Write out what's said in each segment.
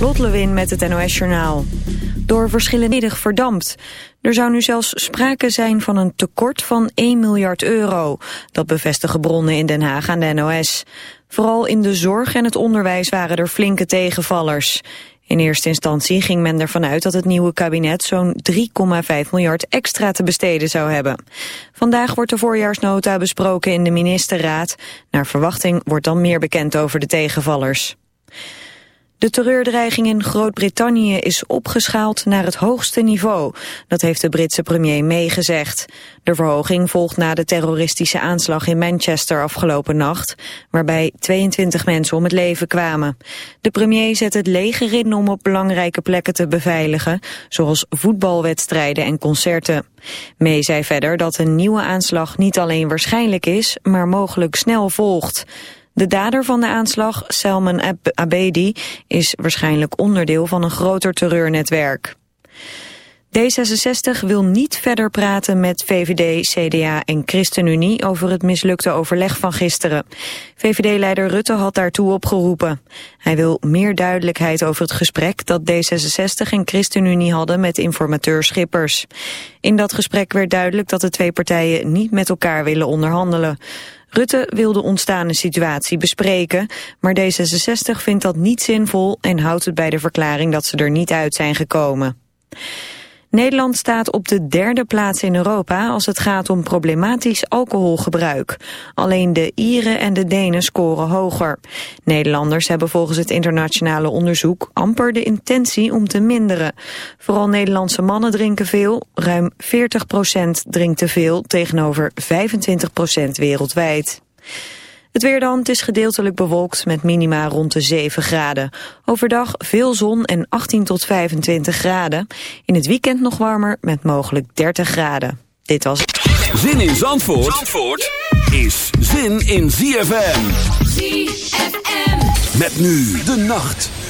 Lot Lewin met het NOS Journaal. Door verschillende verdampt. Er zou nu zelfs sprake zijn van een tekort van 1 miljard euro. Dat bevestigen bronnen in Den Haag aan de NOS. Vooral in de zorg en het onderwijs waren er flinke tegenvallers. In eerste instantie ging men ervan uit dat het nieuwe kabinet zo'n 3,5 miljard extra te besteden zou hebben. Vandaag wordt de voorjaarsnota besproken in de ministerraad. Naar verwachting wordt dan meer bekend over de tegenvallers. De terreurdreiging in Groot-Brittannië is opgeschaald naar het hoogste niveau. Dat heeft de Britse premier meegezegd. De verhoging volgt na de terroristische aanslag in Manchester afgelopen nacht, waarbij 22 mensen om het leven kwamen. De premier zet het leger in om op belangrijke plekken te beveiligen, zoals voetbalwedstrijden en concerten. May zei verder dat een nieuwe aanslag niet alleen waarschijnlijk is, maar mogelijk snel volgt. De dader van de aanslag, Salman Abedi, is waarschijnlijk onderdeel van een groter terreurnetwerk. D66 wil niet verder praten met VVD, CDA en ChristenUnie over het mislukte overleg van gisteren. VVD-leider Rutte had daartoe opgeroepen. Hij wil meer duidelijkheid over het gesprek dat D66 en ChristenUnie hadden met informateur Schippers. In dat gesprek werd duidelijk dat de twee partijen niet met elkaar willen onderhandelen. Rutte wil de ontstane situatie bespreken, maar D66 vindt dat niet zinvol en houdt het bij de verklaring dat ze er niet uit zijn gekomen. Nederland staat op de derde plaats in Europa als het gaat om problematisch alcoholgebruik. Alleen de Ieren en de Denen scoren hoger. Nederlanders hebben volgens het internationale onderzoek amper de intentie om te minderen. Vooral Nederlandse mannen drinken veel, ruim 40% drinkt te veel tegenover 25% wereldwijd. Het weer dan, het is gedeeltelijk bewolkt met minima rond de 7 graden. Overdag veel zon en 18 tot 25 graden. In het weekend nog warmer met mogelijk 30 graden. Dit was... Zin in Zandvoort, Zandvoort is zin in ZFM. ZFM. Met nu de nacht.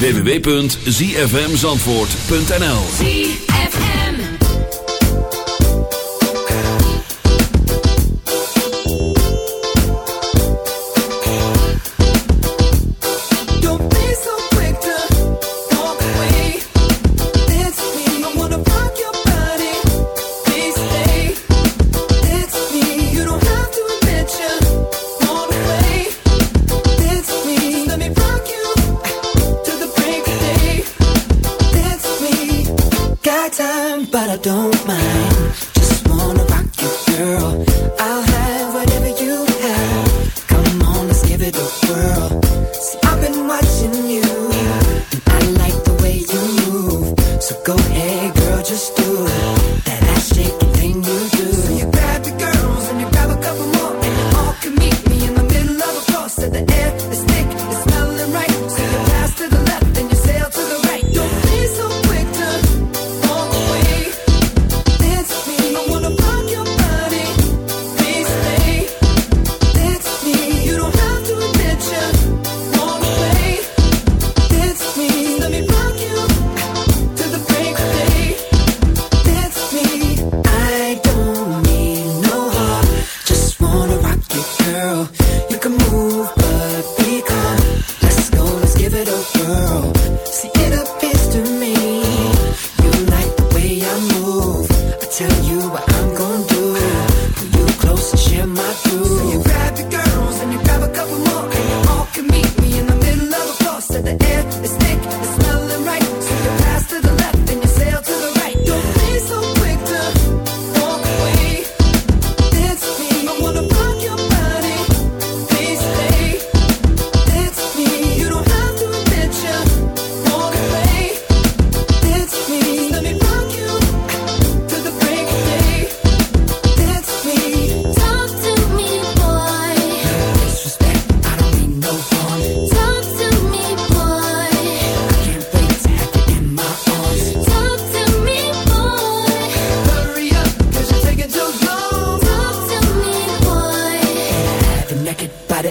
www.zfmzandvoort.nl got time, but I don't mind. Just wanna rock you, girl.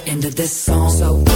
End of this song. So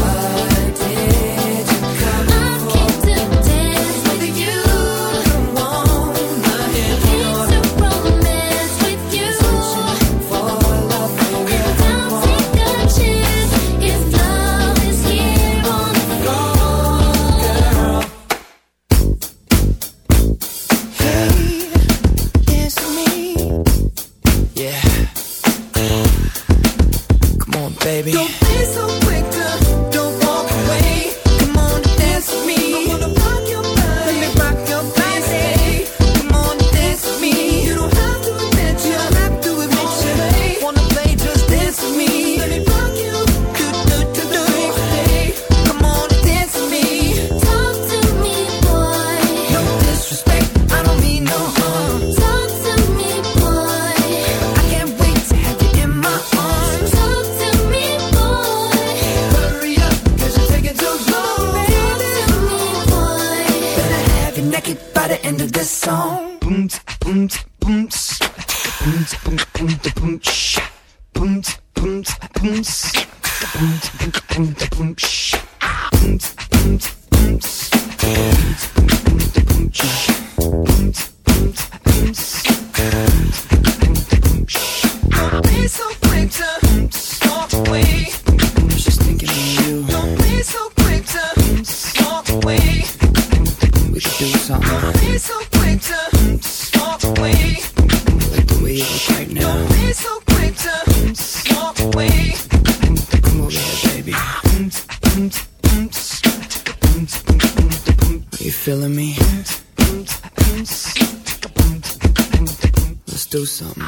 Let's do something.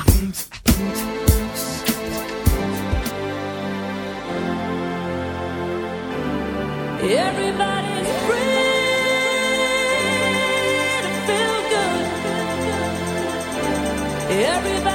Everybody's free. to feel good. Everybody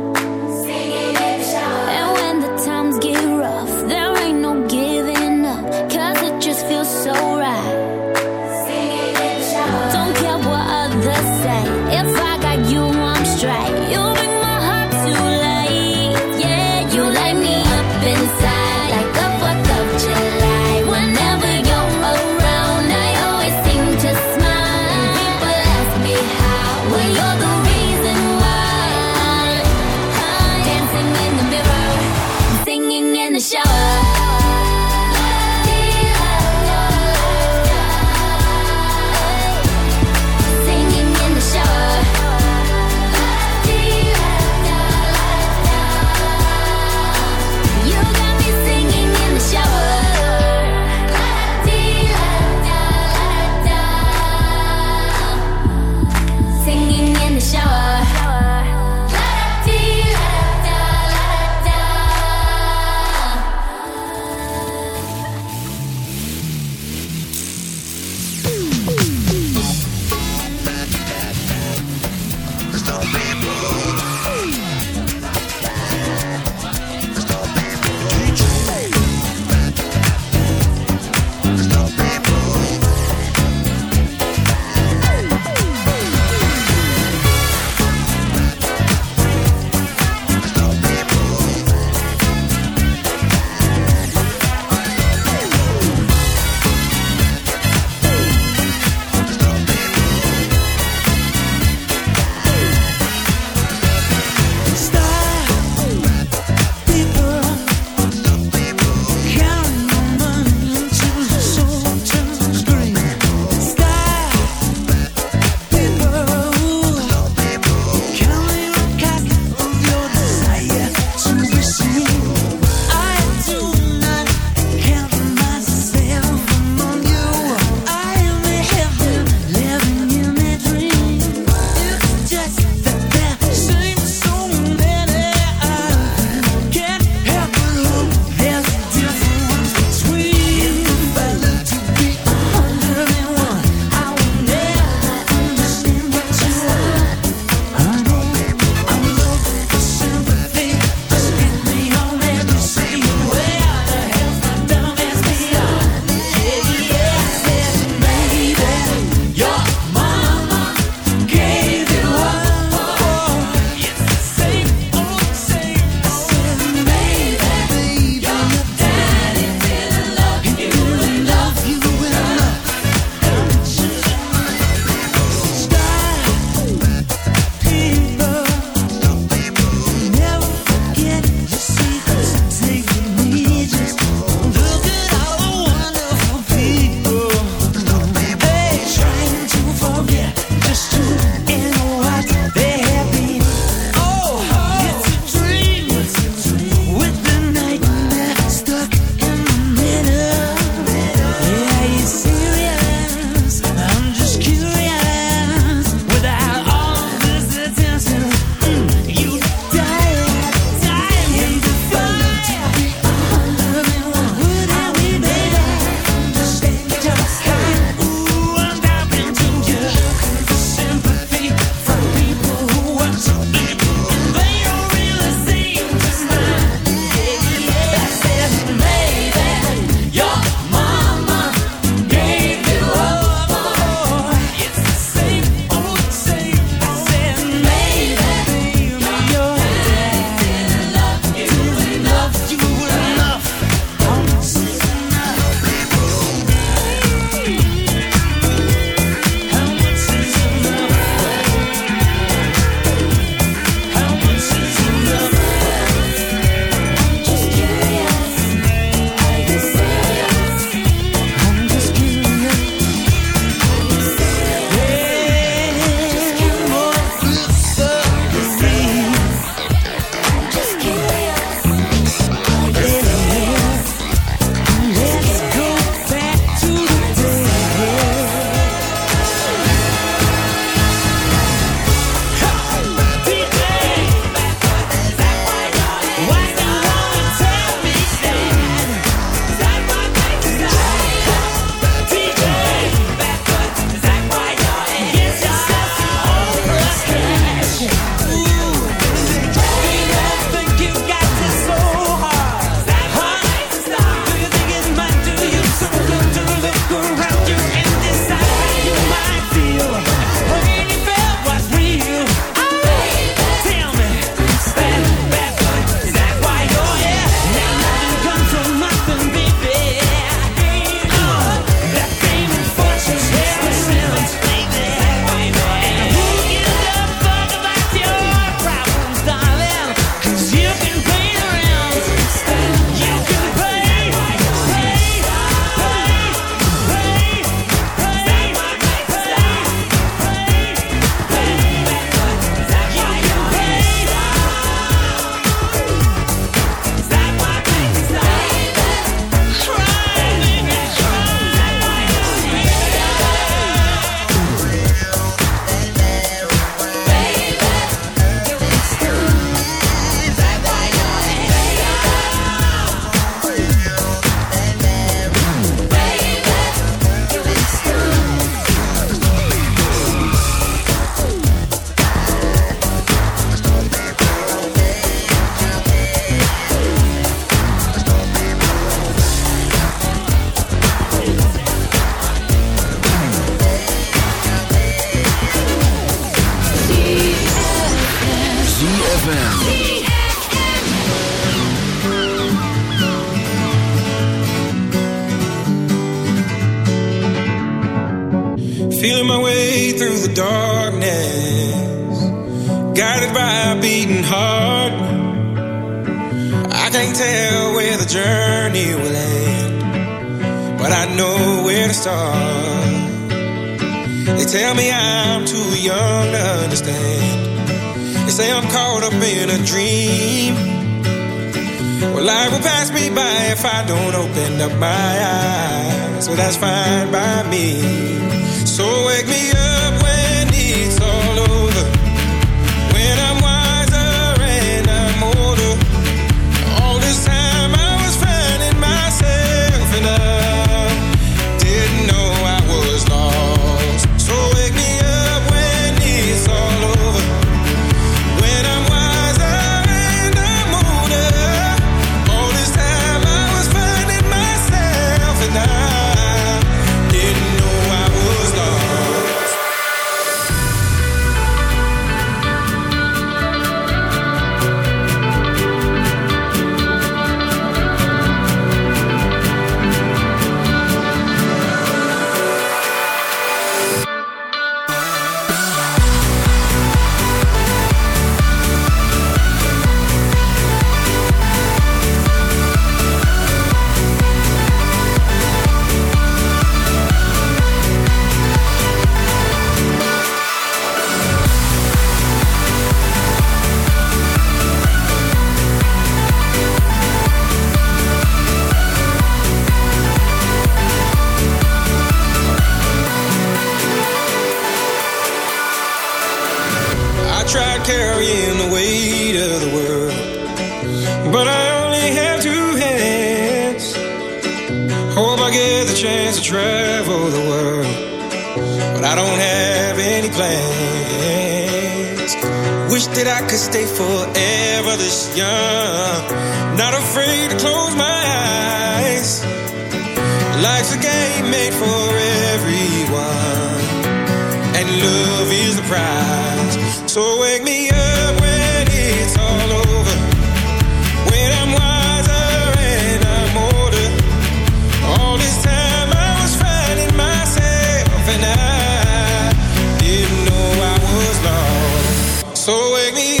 So wake me